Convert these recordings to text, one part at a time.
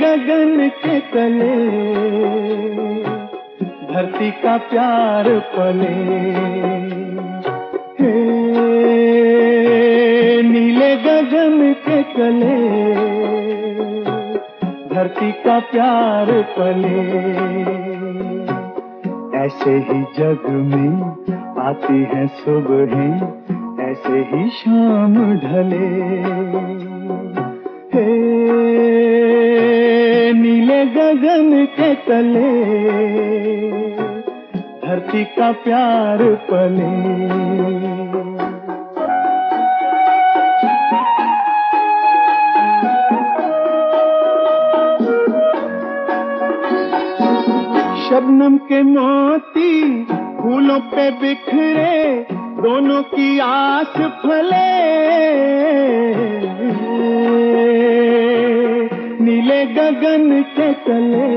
गगन के तले धरती का प्यार पले नीले गगन के तले धरती का प्यार पले ऐसे ही जग में आती है सुबह, ऐसे ही शाम ढले। हे, नीले गगन के तले, धरती का प्यार पले। शबनम के मोती फूलों पे बिखरे, दोनों की आस फले। नीले गगन के तले,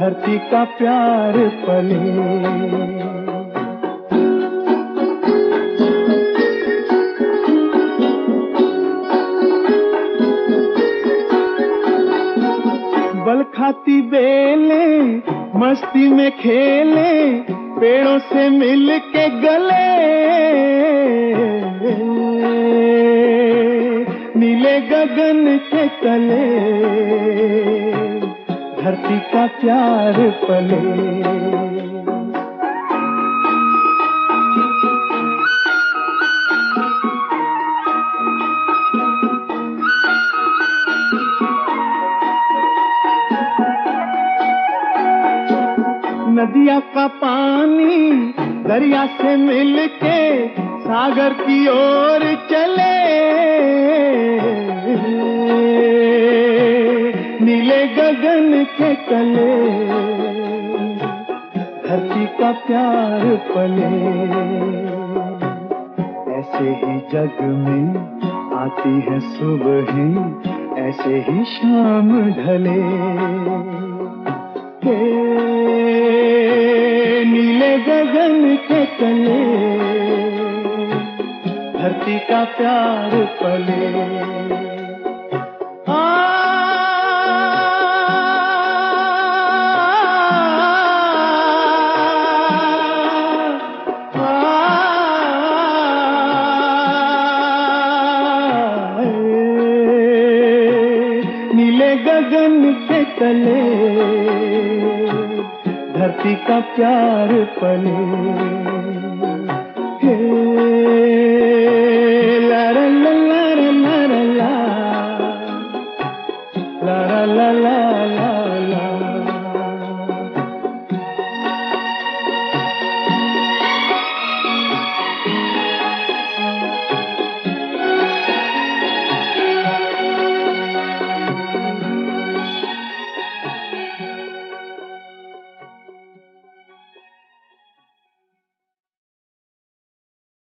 धरती का प्यार पले खाती बेले, मस्ती में खेले, पेड़ों से मिल के गले। नीले गगन के तले, धरती का प्यार पले। नदिया का पानी दरिया से मिल के सागर की ओर चले। नीले गगन के तले धरती का प्यार पले। ऐसे ही जग में आती है सुबह, ऐसे ही शाम ढले। तले धरती का प्यार पले। नीले गगन के तले। धरती का प्यार पले।